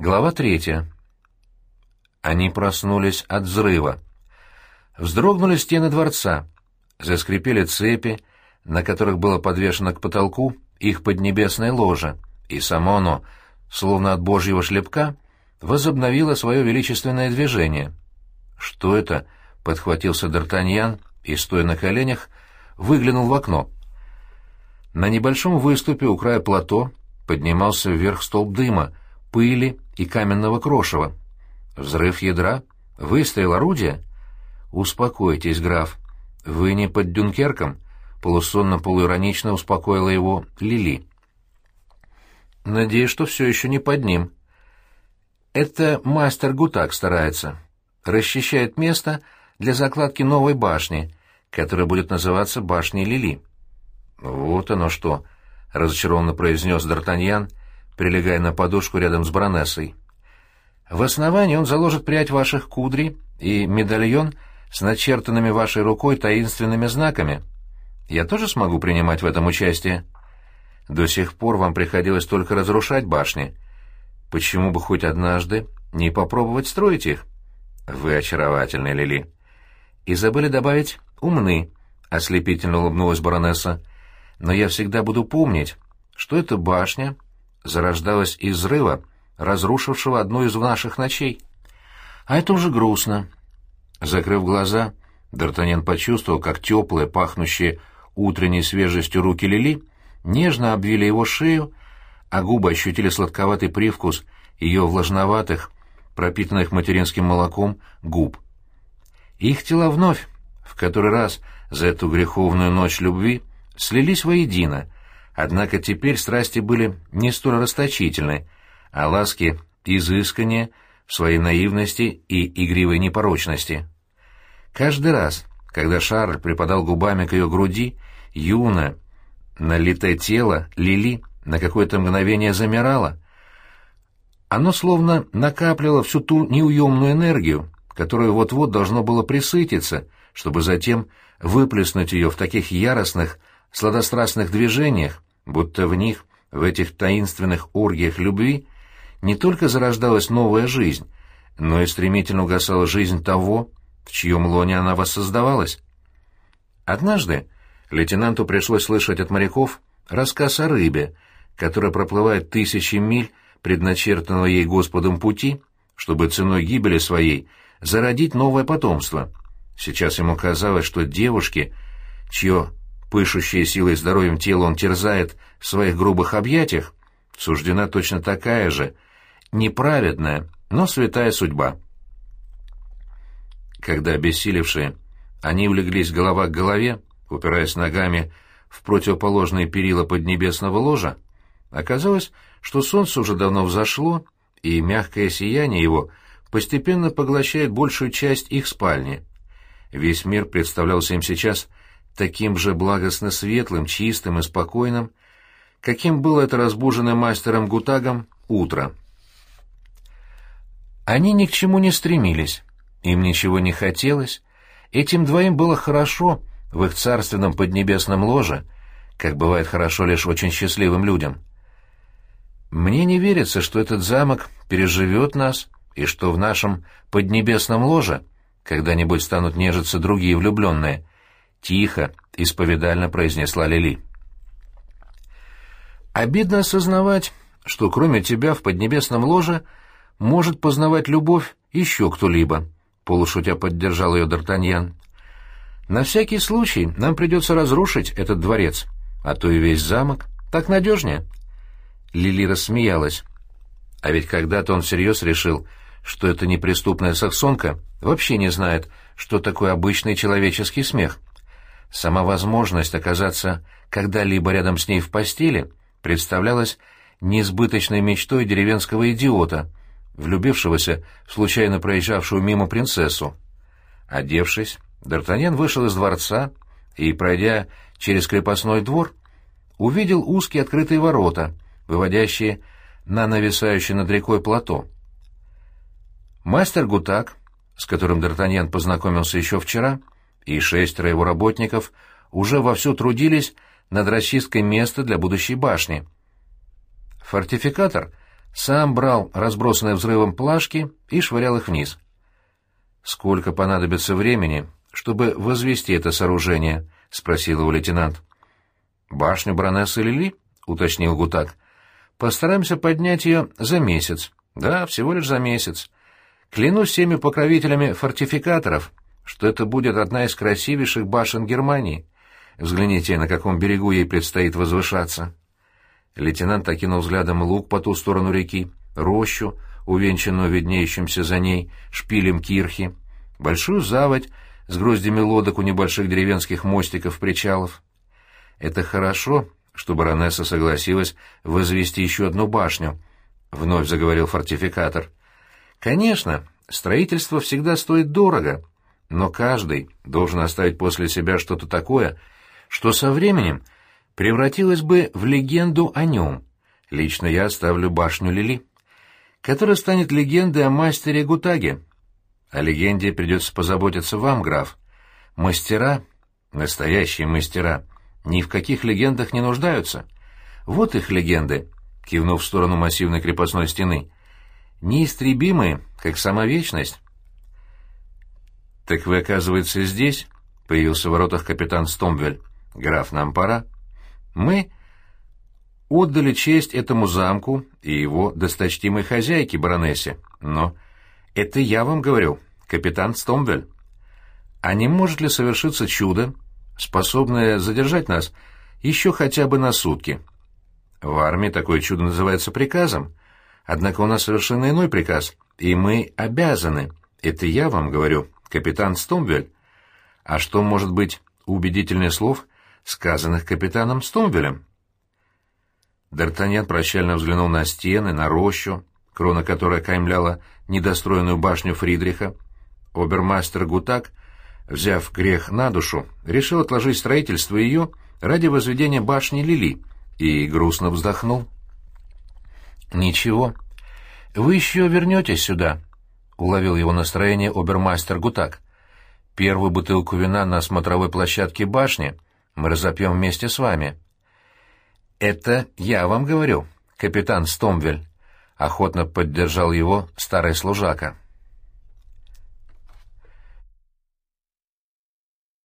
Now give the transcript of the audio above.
Глава третья. Они проснулись от взрыва. Вздрогнули стены дворца, заскрипели цепи, на которых было подвешено к потолку их поднебесное ложе, и само оно, словно от божьего шлепка, возобновило свое величественное движение. «Что это?» — подхватился Д'Артаньян и, стоя на коленях, выглянул в окно. На небольшом выступе у края плато поднимался вверх столб дыма, пыли и каменного крошева. Взрыв ядра? Выстрел орудия? Успокойтесь, граф. Вы не под Дюнкерком? Полусонно-полуиронично успокоила его Лили. Надеюсь, что все еще не под ним. Это мастер Гутак старается. Расчищает место для закладки новой башни, которая будет называться башней Лили. Вот оно что, — разочарованно произнес Д'Артаньян, прилегая на подушку рядом с баронессой. В основании он заложит прядь ваших кудрей и медальон с начертанными вашей рукой таинственными знаками. Я тоже смогу принимать в этом участие. До сих пор вам приходилось только разрушать башни. Почему бы хоть однажды не попробовать строить их? Вы очаровательны, Лили. И забыли добавить «умны», — ослепительно улыбнулась баронесса. Но я всегда буду помнить, что эта башня зарождалась из взрыва, разрушившего одну из наших ночей. А это уже грустно. Закрыв глаза, Д'Артаньян почувствовал, как теплые, пахнущие утренней свежестью руки Лили нежно обвили его шею, а губы ощутили сладковатый привкус ее влажноватых, пропитанных материнским молоком, губ. Их тела вновь, в который раз за эту греховную ночь любви, слились воедино — Однако теперь страсти были не столь расточительны, а ласки изысканнее в своей наивности и игривой непорочности. Каждый раз, когда Шарль припадал губами к ее груди, юное, налитое тело Лили на какое-то мгновение замирало. Оно словно накапливало всю ту неуемную энергию, которую вот-вот должно было присытиться, чтобы затем выплеснуть ее в таких яростных, сладострастных движениях, будто в них, в этих таинственных оргиях любви, не только зарождалась новая жизнь, но и стремительно угасала жизнь того, в чьем лоне она воссоздавалась. Однажды лейтенанту пришлось слышать от моряков рассказ о рыбе, которая проплывает тысячи миль предначертанного ей Господом пути, чтобы ценой гибели своей зародить новое потомство. Сейчас ему казалось, что девушки, чье пышущее силой и здоровьем тело он терзает в своих грубых объятиях, суждена точно такая же, неправедная, но святая судьба. Когда обессилевшие, они улеглись голова к голове, упираясь ногами в противоположные перила поднебесного ложа, оказалось, что солнце уже давно взошло, и мягкое сияние его постепенно поглощает большую часть их спальни. Весь мир представлялся им сейчас таким же благостно светлым, чистым и спокойным, каким было это разбуженное мастером Гутагом утро. Они ни к чему не стремились, им ничего не хотелось, этим двоим было хорошо в их царственном поднебесном ложе, как бывает хорошо лишь очень счастливым людям. Мне не верится, что этот замок переживет нас, и что в нашем поднебесном ложе когда-нибудь станут нежиться другие влюбленные, — тихо, исповедально произнесла Лили. «Обидно осознавать, что кроме тебя в поднебесном ложе может познавать любовь еще кто-либо», — полушутя поддержал ее Д'Артаньян. «На всякий случай нам придется разрушить этот дворец, а то и весь замок. Так надежнее». Лили рассмеялась. А ведь когда-то он всерьез решил, что эта неприступная саксонка вообще не знает, что такое обычный человеческий смех. Сама возможность оказаться когда-либо рядом с ней в постели представлялась несбыточной мечтой деревенского идиота, влюбившегося в случайно проезжавшую мимо принцессу. Одевшись, Д'Артаньян вышел из дворца и, пройдя через крепостной двор, увидел узкие открытые ворота, выводящие на нависающее над рекой плато. Мастер Гутак, с которым Д'Артаньян познакомился еще вчера, и шестеро его работников уже вовсю трудились над расчисткой места для будущей башни. Фортификатор сам брал разбросанные взрывом плашки и швырял их вниз. «Сколько понадобится времени, чтобы возвести это сооружение?» — спросил его лейтенант. «Башню баронессы Лили?» — уточнил Гутак. «Постараемся поднять ее за месяц. Да, всего лишь за месяц. Клянусь всеми покровителями фортификаторов, что это будет одна из красивейших башен Германии. Взгляните, на каком берегу ей предстоит возвышаться». Лейтенант окинул взглядом луг по ту сторону реки, рощу, увенчанную виднеющимся за ней шпилем кирхи, большую заводь с гроздями лодок у небольших деревенских мостиков-причалов. «Это хорошо, что баронесса согласилась возвести еще одну башню», — вновь заговорил фортификатор. «Конечно, строительство всегда стоит дорого, но каждый должен оставить после себя что-то такое, что со временем превратилось бы в легенду о нем. Лично я оставлю башню Лили, которая станет легендой о мастере Гутаге. О легенде придется позаботиться вам, граф. Мастера, настоящие мастера, ни в каких легендах не нуждаются. Вот их легенды, кивнув в сторону массивной крепостной стены. Неистребимые, как сама вечность. «Так вы, оказывается, здесь?» — появился в воротах капитан Стомвель. «Граф, нам пора». «Мы...» отдали честь этому замку и его досточтимой хозяйке, баронессе. Но это я вам говорю, капитан Стомвель. А не может ли совершиться чудо, способное задержать нас еще хотя бы на сутки? В армии такое чудо называется приказом. Однако у нас совершенно иной приказ, и мы обязаны. Это я вам говорю, капитан Стомвель. А что может быть убедительнее слов, сказанных капитаном Стомвелем? Д'Артаньян прощально взглянул на стены, на рощу, крона которой каймляла недостроенную башню Фридриха. Обермастер Гутак, взяв грех на душу, решил отложить строительство ее ради возведения башни Лили и грустно вздохнул. «Ничего. Вы еще вернетесь сюда», — уловил его настроение обермастер Гутак. «Первую бутылку вина на смотровой площадке башни мы разопьем вместе с вами». «Это я вам говорю, капитан Стомвель», — охотно поддержал его старый служака.